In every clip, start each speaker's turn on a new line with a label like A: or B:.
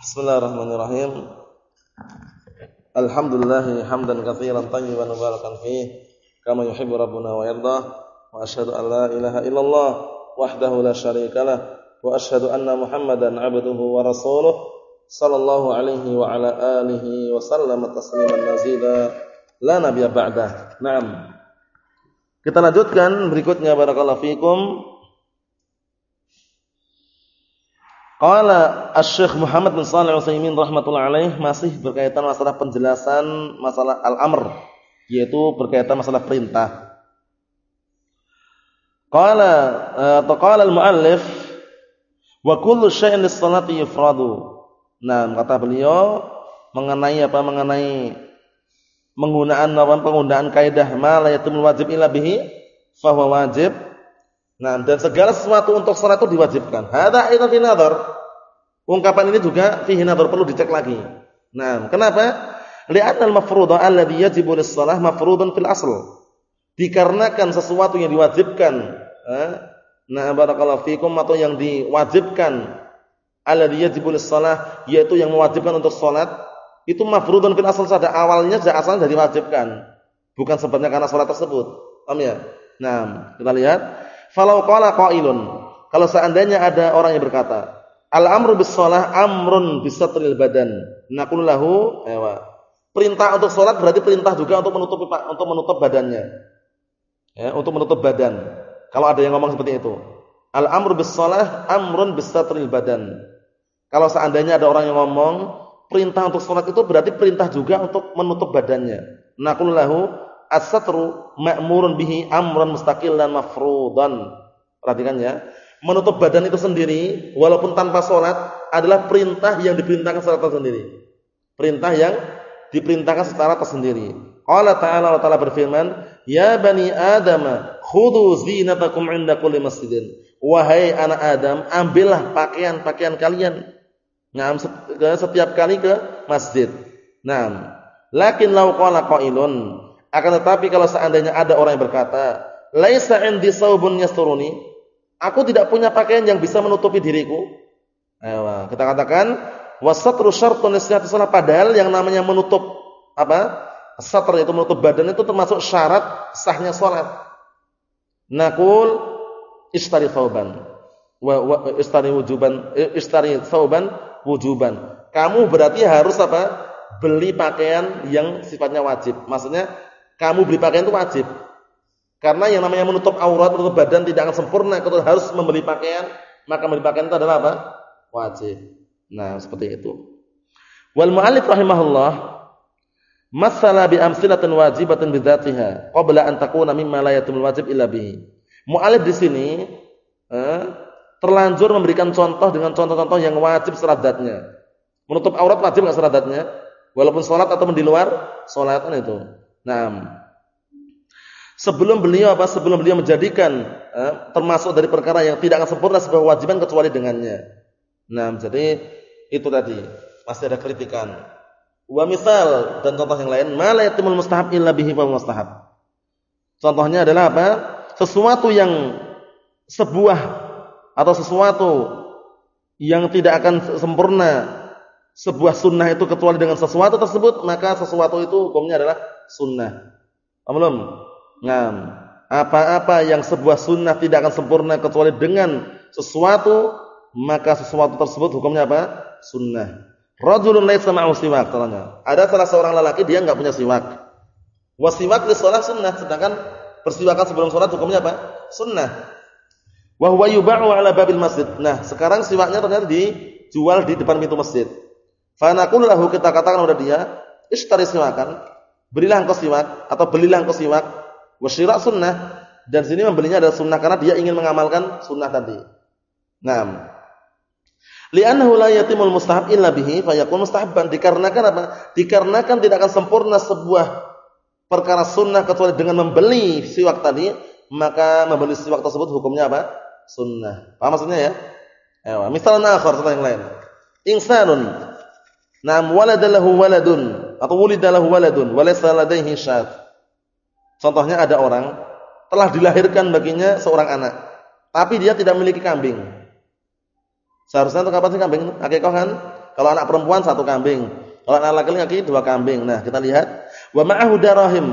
A: Bismillahirrahmanirrahim. Alhamdulillah hamdan katsiran tayyiban mubarakan fih kama yuhibbu rabbuna wa yarda wa asyhadu an la ilaha illallah wahdahu la syarikalah wa asyhadu anna Muhammadan 'abduhu wa rasuluh sallallahu alaihi wa ala alihi wa sallama tasliman mazida la nabiyya ba'da. Naam. Kita lanjutkan berikutnya barakallahu fikum Qala Asy-Syaikh Muhammad bin Shalih Al-Utsaimin rahimatullah alaih masih berkaitan masalah penjelasan masalah al-amr yaitu berkaitan masalah perintah. Qala eh, atau qala al-muallif wa kullu syai'in lis-salati yufradu. Nah, kata beliau mengenai apa mengenai penggunaan apa penggunaan kaidah ma la yatimul wajib illa bihi fa wajib Nah, dan segala sesuatu untuk salat itu diwajibkan. Hadza aidan fi nadhar. Ungkapan ini juga fihi nadhar perlu dicek lagi. Nah, kenapa? Li'anna al-mafruḍa alladhi yajibu lis-shalah mafruḍun fil asl. Dikarenakan sesuatu yang diwajibkan, eh? nah barakallahu fikum atau yang diwajibkan alladhi yajibu lis-shalah yaitu yang mewajibkan untuk salat itu mafruḍun fil asl saja awalnya sejak asalnya dari diwajibkan. Bukan sebabnya karena salat tersebut. Paham ya? Nah, kita lihat Falau qala qailun, kalau seandainya ada orang yang berkata, al-amru bis shalah amrun bisatril badan. Naqulu lahu, ewa. Perintah untuk salat berarti perintah juga untuk menutup untuk menutup badannya. Ya, untuk menutup badan. Kalau ada yang ngomong seperti itu. Al-amru bis shalah amrun bisatril badan. Kalau seandainya ada orang yang ngomong, perintah untuk salat itu berarti perintah juga untuk menutup badannya. Naqulu lahu as-satru ma'murun bihi amran mustaqilan mafruḍan. Perhatikan ya. Menutup badan itu sendiri walaupun tanpa salat adalah perintah yang diperintahkan secara tersendiri. Perintah yang diperintahkan secara tersendiri. Allah Ta'ala Allah Ta'ala berfirman, "Ya bani Adam, khudhu zinatakum 'inda kulli masjidin." Wahai anak Adam, ambillah pakaian-pakaian kalian. Nah, setiap kali ke masjid. Nah, lakin law qala qailun akan tetapi kalau seandainya ada orang yang berkata, "Laisa indi saubun yasturuni." Aku tidak punya pakaian yang bisa menutupi diriku. Ayo, kita katakan wasatru syartun lisihati salat padahal yang namanya menutup apa? Satr itu menutup badan itu termasuk syarat sahnya salat. Nakul istari thawban wa, wa istari wujuban istari thawban wujuban. Kamu berarti harus apa? Beli pakaian yang sifatnya wajib. Maksudnya kamu beli pakaian itu wajib. Karena yang namanya menutup aurat, menutup badan tidak akan sempurna kalau harus membeli pakaian, maka membeli pakaian itu adalah apa? Wajib. Nah, seperti itu. Wal mu'allif rahimahullah masala bi amsilatin wajibatin bidzatiha qabla an takuna mimma la yatimul wajib illa bihi. Mu'allif di sini eh, terlanjur memberikan contoh dengan contoh-contoh yang wajib secara zatnya. Menutup aurat wajib enggak secara zatnya? Walaupun salat atau di luar salat itu. Nah, sebelum beliau apa? Sebelum beliau menjadikan eh, termasuk dari perkara yang tidak akan sempurna sebuah kewajiban kecuali dengannya. Nah, jadi itu tadi pasti ada kritikan. Wa misal dan contoh yang lain, mala yatimul mustahab illa bihi fa mustahab. Contohnya adalah apa? Sesuatu yang sebuah atau sesuatu yang tidak akan sempurna sebuah sunnah itu kecuali dengan sesuatu tersebut, maka sesuatu itu hukumnya adalah sunnah. Belum? Ngam. Apa-apa yang sebuah sunnah tidak akan sempurna kecuali dengan sesuatu, maka sesuatu tersebut hukumnya apa? Sunnah. Rajulun laisa ma'ahu siwak katanya. Ada salah seorang lelaki dia enggak punya siwak. Wasiwak di salat sunnah, sedangkan bersiwakan sebelum salat hukumnya apa? Sunnah. Wa huwa 'ala babil masjid. Nah, sekarang siwaknya ternyata dijual di depan pintu masjid. Fa naqulu lahu kita katakan kepada dia, ishtari siwakan berilah engkau siwak atau belilah engkau siwak wasyira sunnah dan sini membelinya adalah sunnah karena dia ingin mengamalkan sunnah tadi. Naam. Li'annahu la yatimul mustahab illa bihi fayakun mustahabban dikarenakan apa? Dikarenakan tidak akan sempurna sebuah perkara sunnah kecuali dengan membeli siwak tadi, maka membeli siwak tersebut hukumnya apa? Sunnah. Paham maksudnya ya? Ewa. Misalnya contoh yang lain. Insanun. Naam waladalahu waladun atau wulidalahu waladun walaysa ladaihi syat. Contohnya ada orang telah dilahirkan baginya seorang anak, tapi dia tidak memiliki kambing. Seharusnya untuk kapan sih kambing? Akikah kan? Kalau anak perempuan satu kambing, kalau anak laki-laki dua kambing. Nah, kita lihat wa ma'ahu darahim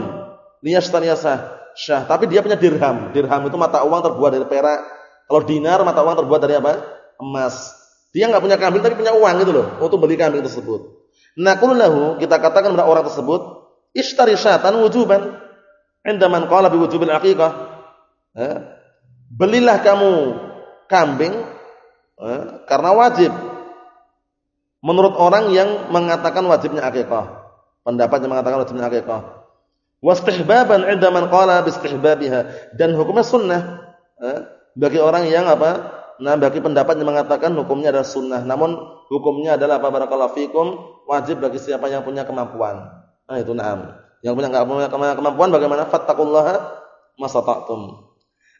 A: liyashtariyasah syah. Tapi dia punya dirham. Dirham itu mata uang terbuat dari perak. Kalau dinar mata uang terbuat dari apa? Emas. Dia nggak punya kambing tapi punya uang gitu loh untuk beli kambing tersebut. Naqulu kita katakan kepada orang tersebut, ishtari syatan wujuban. Indaman qala bi wujubil aqiqah. Eh, belilah kamu kambing eh, karena wajib. Menurut orang yang mengatakan wajibnya akikah. Pendapat yang mengatakan wajibnya akikah. Wastihbaban indaman qala bi istihbabiha dan hukumnya sunnah. Eh, bagi orang yang apa? Nah, bagi pendapat yang mengatakan hukumnya adalah sunnah, namun hukumnya adalah apa barakallahu fikum wajib bagi siapa yang punya kemampuan. Nah, itu na'am. Yang punya enggak punya kemampuan bagaimana? Fattaqullaha masata'tum.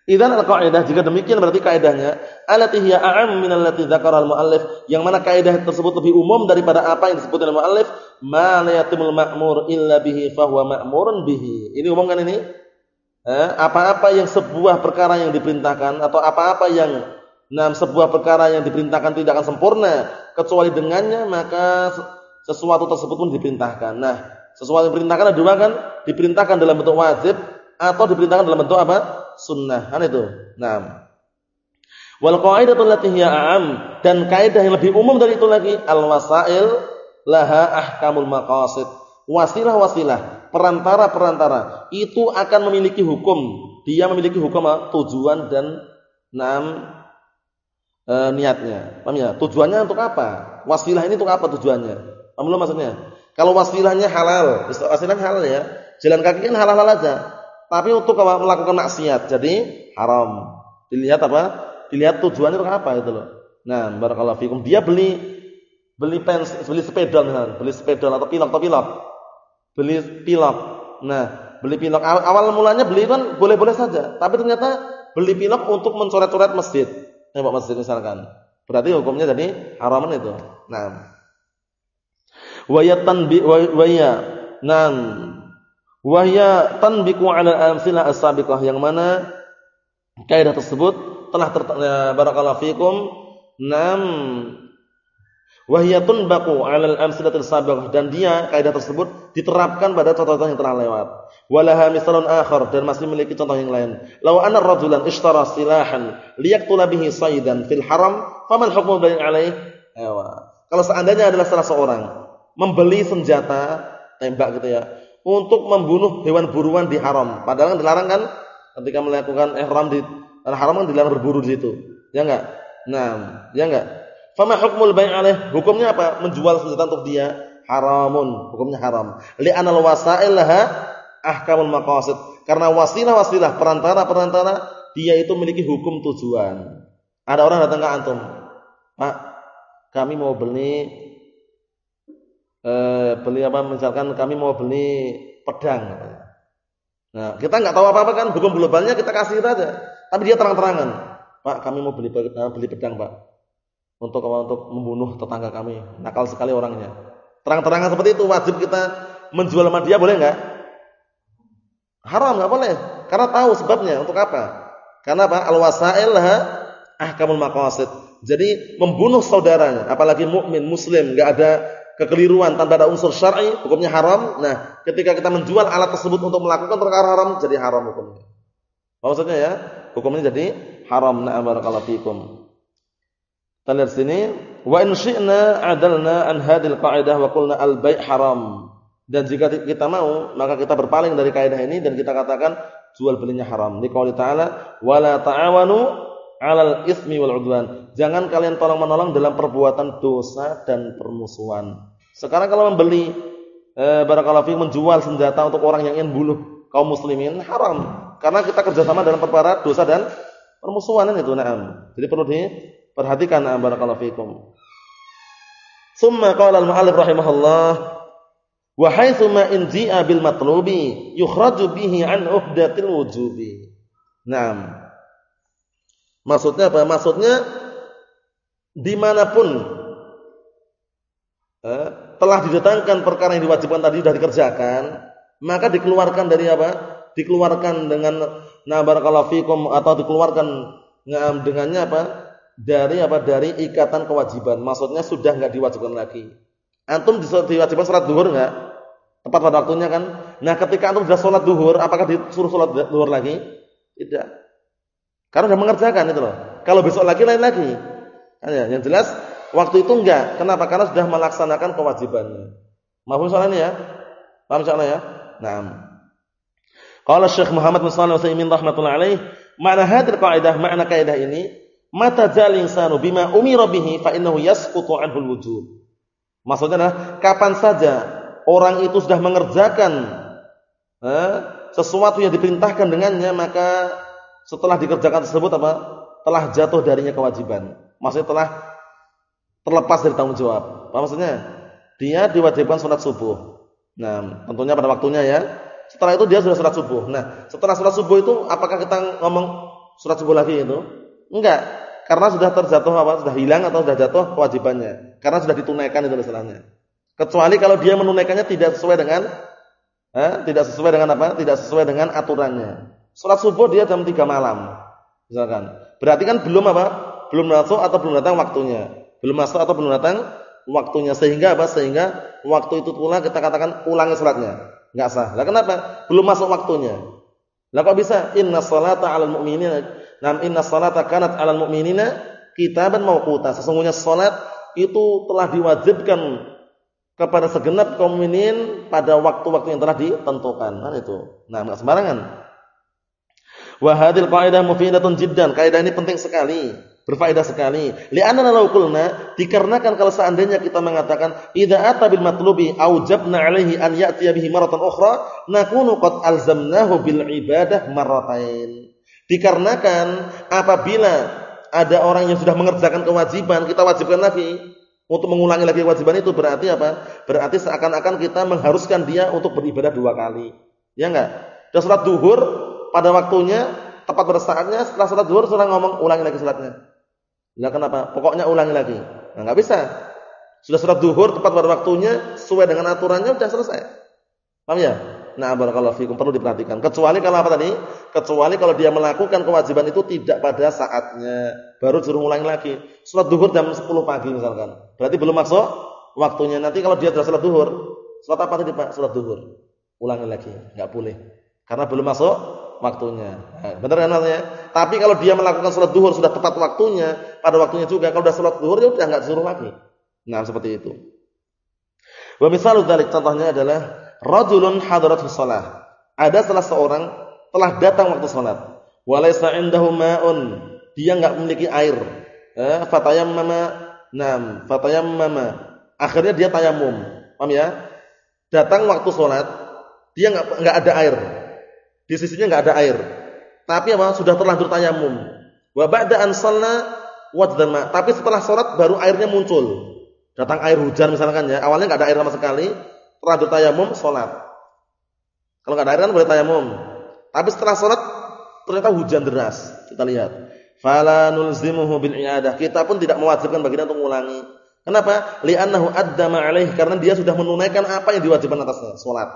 A: Idzan al-qaidah jika demikian berarti kaidahnya allati hiya a'am min allati dzakara al-muallif yang mana kaidah tersebut lebih umum daripada apa yang disebut oleh muallif ma la yatimul ma'mur illa bihi fa huwa bihi. Ini umum kan ini? apa-apa yang sebuah perkara yang diperintahkan atau apa-apa yang Nah, sebuah perkara yang diperintahkan tidak akan sempurna kecuali dengannya maka sesuatu tersebut pun diperintahkan. Nah, sesuatu yang diperintahkan ada dua kan? Diperintahkan dalam bentuk wajib atau diperintahkan dalam bentuk apa? Sunnah. Kan itu. Nah. Wal qaidatu allati hiya a'am dan kaidah yang lebih umum dari itu lagi al wasail laha ahkamul maqasid. Wasilah-wasilah, perantara-perantara itu akan memiliki hukum. Dia memiliki hukum tujuan dan enam e, niatnya. Paham ya? Tujuannya untuk apa? Wasilah ini untuk apa tujuannya? Paham belum maksudnya? Kalau wasilahnya halal, wasilahnya halal ya. Jalan kaki kan halal-halal aja. Tapi untuk melakukan maksiat, jadi haram. Dilihat apa? Dilihat tujuannya untuk apa itu loh. Nah, barakallahu fikum. Dia beli beli pens, beli sepeda misalnya, beli sepeda atau pilok atau pilok. Beli pilok. Nah, beli pilok awal, awal mulanya beli kan boleh-boleh saja, tapi ternyata beli pilok untuk mencoret-coret masjid tembok masjid misalkan. Berarti hukumnya jadi haraman itu. Nah. Wa yatanbi wa ya nan wa ya tanbiqu 'ala amsilah as-sabiqah yang mana kaidah tersebut telah ter, ya, barakallahu fikum nam Wahiyatun baku alal amsilatil sabiqah dan dia kaidah tersebut diterapkan pada contoh-contoh yang telah lewat. Walaha misalun akhar dan masih memiliki contoh yang lain. Lau anna rajulan ishtara silahan liyaqtula bihi saydan fil haram, faman hukmu bayin alaih? Ewa. Kalau seandainya adalah salah seorang membeli senjata tembak gitu ya untuk membunuh hewan buruan di haram. Padahal kan dilarang kan ketika melakukan ihram di haram kan dilarang berburu di situ. Ya enggak? Nah, ya enggak? Fama hukmul alaih? Hukumnya apa? Menjual senjata untuk dia haramun, hukumnya haram. Li'anal wasail laha ahkamul maqasid. Karena wasilah-wasilah perantara-perantara dia itu memiliki hukum tujuan. Ada orang datang ke antum, "Pak, kami mau beli eh, beli apa misalkan kami mau beli pedang Nah, kita nggak tahu apa-apa kan hukum globalnya kita kasih saja. Tapi dia terang-terangan, "Pak, kami mau beli beli pedang, Pak." untuk untuk membunuh tetangga kami. Nakal sekali orangnya. Terang-terangan seperti itu wajib kita menjual sama dia boleh enggak? Haram enggak boleh. Karena tahu sebabnya untuk apa? Karena apa? Al-wasail ahkamul maqasid. Jadi membunuh saudaranya, apalagi mukmin muslim, enggak ada kekeliruan tanpa ada unsur syar'i, hukumnya haram. Nah, ketika kita menjual alat tersebut untuk melakukan perkara haram, jadi haram hukumnya. Maksudnya ya, hukumnya jadi haram. Na'am barakallahu fikum. Kita lihat sini, wa in syi'na adalna an hadil qa'idah wa qulna al bai' haram. Dan jika kita mau, maka kita berpaling dari kaidah ini dan kita katakan jual belinya haram. Di qauli ta'ala, wala ta'awanu 'alal ismi wal 'udwan. Jangan kalian tolong-menolong dalam perbuatan dosa dan permusuhan. Sekarang kalau membeli eh, barakallahu menjual senjata untuk orang yang ingin bunuh kaum muslimin haram karena kita kerjasama dalam perkara dosa dan permusuhan itu na'am. Jadi perlu di Perhatikan barakallahu fikum. Summa qala al-mu'allif rahimahullah wa haitsu ma in ji'a bil matlubi yukhraju bihi an uhdatil wujubi. Naam. Maksudnya apa? Maksudnya di mana pun eh, telah didatangkan perkara yang diwajibkan tadi sudah dikerjakan, maka dikeluarkan dari apa? Dikeluarkan dengan na barakallahu fikum atau dikeluarkan dengannya apa? Dari apa? Dari ikatan kewajiban. Maksudnya sudah enggak diwajibkan lagi. Antum diwajibkan salat zuhur enggak? Tepat pada waktunya kan? Nah, ketika antum sudah salat zuhur, apakah disuruh salat zuhur lagi? Tidak. Karena sudah mengerjakan itu loh. Kalau besok lagi lain lagi. Ya, yang jelas waktu itu enggak. Kenapa? Karena sudah melaksanakan kewajibannya. Mahfum soalnya ya? Paham soalnya ya? Naam. Qala Syekh Muhammad bin Shalih Al-Utsaimin rahimatullah alaih, makna hadir kaidah, makna kaidah ini, mata zal insanu bima umira bihi fa innahu yasqutu anhu al-wujub. Maksudnya adalah kapan saja orang itu sudah mengerjakan eh, sesuatu yang diperintahkan dengannya, maka setelah dikerjakan tersebut apa? telah jatuh darinya kewajiban. Maksudnya telah terlepas dari tanggung jawab. Apa maksudnya? Dia diwajibkan sholat subuh. Nah, tentunya pada waktunya ya. Setelah itu dia sudah sholat subuh. Nah, setelah sholat subuh itu apakah kita ngomong sholat subuh lagi itu? Enggak, karena sudah terjatuh apa? Sudah hilang atau sudah jatuh kewajibannya. Karena sudah ditunaikan itu istilahnya. Kecuali kalau dia menunaikannya tidak sesuai dengan eh, tidak sesuai dengan apa? Tidak sesuai dengan aturannya. Sholat subuh dia jam 3 malam. Misalkan. Berarti kan belum apa? Belum masuk atau belum datang waktunya. Belum masuk atau belum datang waktunya sehingga apa? Sehingga waktu itu pula kita katakan ulangi salatnya. Enggak sah. Lah kenapa? Belum masuk waktunya. Lah kok bisa? Inna salata 'alal mu'minina nam inna salata kanat 'alal mu'minina kitaban mauquta. Sesungguhnya salat itu telah diwajibkan kepada segenap kaum mukminin pada waktu-waktu yang telah ditentukan. Kan itu. Nah, enggak sembarangan. Wa hadhil qaidah mufidatun jiddan. Kaidah ini penting sekali, berfaedah sekali. Li'anna law qulna dikarenakan kalau seandainya kita mengatakan idza ata bil matlubi aujabna alaihi an ya'tiya bihi maratan ukhra nakunu qad alzamnahu bil ibadah marratain. Dikarenakan apabila ada orang yang sudah mengerjakan kewajiban, kita wajibkan lagi untuk mengulangi lagi kewajiban itu berarti apa? Berarti seakan-akan kita mengharuskan dia untuk beribadah dua kali. Ya enggak? Dan salat duhur pada waktunya, tepat pada saatnya setelah salat zuhur sudah ngomong ulangi lagi salatnya. Lah kenapa? Pokoknya ulangi lagi. Nah, enggak bisa. Sudah salat zuhur tepat pada waktunya, sesuai dengan aturannya sudah selesai. Paham ya? Nah, barakallahu fikum perlu diperhatikan. Kecuali kalau apa tadi? Kecuali kalau dia melakukan kewajiban itu tidak pada saatnya, baru suruh ulangi lagi. Salat zuhur jam 10 pagi misalkan. Berarti belum masuk waktunya. Nanti kalau dia sudah salat zuhur, salat apa tadi Pak? Salat zuhur. Ulangi lagi, enggak boleh. Karena belum masuk waktunya. Nah, benar kan maksudnya? Tapi kalau dia melakukan sholat duhur sudah tepat waktunya, pada waktunya juga. Kalau sudah sholat duhur ya udah nggak disuruh lagi. Nah seperti itu. Wa misalu dzalik contohnya adalah rajulun hadaratus shalah. Ada salah seorang telah datang waktu salat. Walaysa indahu ma'un. Dia enggak memiliki air. Eh, fatayammama. Nam, fatayammama. Akhirnya dia tayamum. Paham ya? Datang waktu salat, dia enggak enggak ada air. Di sisinya enggak ada air. Tapi apa? Sudah terlanjur tayamum. Wa ba'da an shalla Tapi setelah salat baru airnya muncul. Datang air hujan misalkan ya. Awalnya enggak ada air sama sekali, terlanjur tayamum salat. Kalau enggak ada air kan boleh tayamum. Tapi setelah salat ternyata hujan deras. Kita lihat. Fala nulzimuhu bil i'adah. Kita pun tidak mewajibkan baginya untuk mengulangi. Kenapa? Li'annahu addama alaih karena dia sudah menunaikan apa yang diwajibkan atasnya, salat.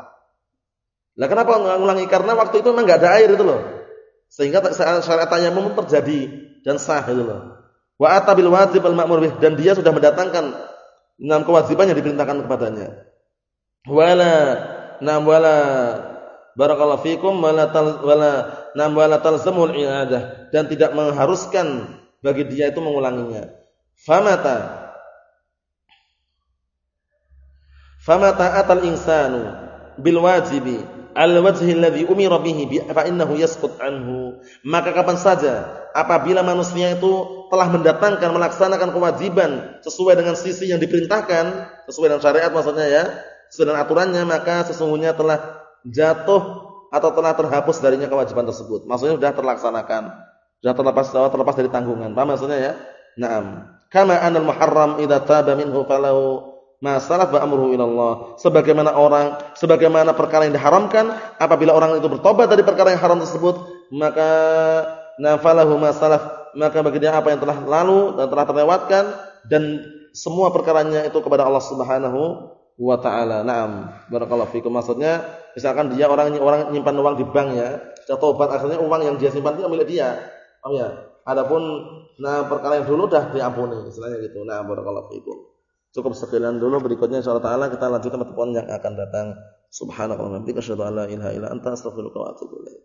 A: Lah kenapa ngulangi? Karena waktu itu memang enggak ada air itu loh. Sehingga syariat tayamum terjadi dan sah itu loh. Wa atabil wajib al ma'mur bih dan dia sudah mendatangkan enam kewajiban yang diperintahkan kepadanya. Wala nam wala barakallahu fikum wala tal wala nam wala talzamul i'adah dan tidak mengharuskan bagi dia itu mengulanginya. Famata Famata atal insanu bil wajibi al-wajhi alladhi umira bihi fa innahu yasqut anhu. Maka kapan saja apabila manusia itu telah mendatangkan melaksanakan kewajiban sesuai dengan sisi yang diperintahkan, sesuai dengan syariat maksudnya ya, sesuai aturannya, maka sesungguhnya telah jatuh atau telah terhapus darinya kewajiban tersebut. Maksudnya sudah terlaksanakan, sudah terlepas terlepas dari tanggungan. Paham maksudnya ya? Naam. Kama anal muharram idza taba minhu falahu masalah wa amruhu ilallah. Sebagaimana orang, sebagaimana perkara yang diharamkan, apabila orang itu bertobat dari perkara yang haram tersebut, maka nafalahu masalah, maka bagi dia apa yang telah lalu dan telah terlewatkan dan semua perkaranya itu kepada Allah Subhanahu wa taala. Naam. Barakallahu fikum. Maksudnya misalkan dia orang orang nyimpan uang di bank ya, sudah tobat akhirnya uang yang dia simpan itu milik dia. Paham ya? Adapun nah perkara yang dulu dah diampuni, istilahnya gitu. Nah, barakallahu fikum. Cukup sekian dulu berikutnya insyaallah taala kita lanjutkan pertemuan yang akan datang. Subhanakallahumma wa bihamdika asyhadu an la ilaha illa anta astaghfiruka wa atubu ilaik.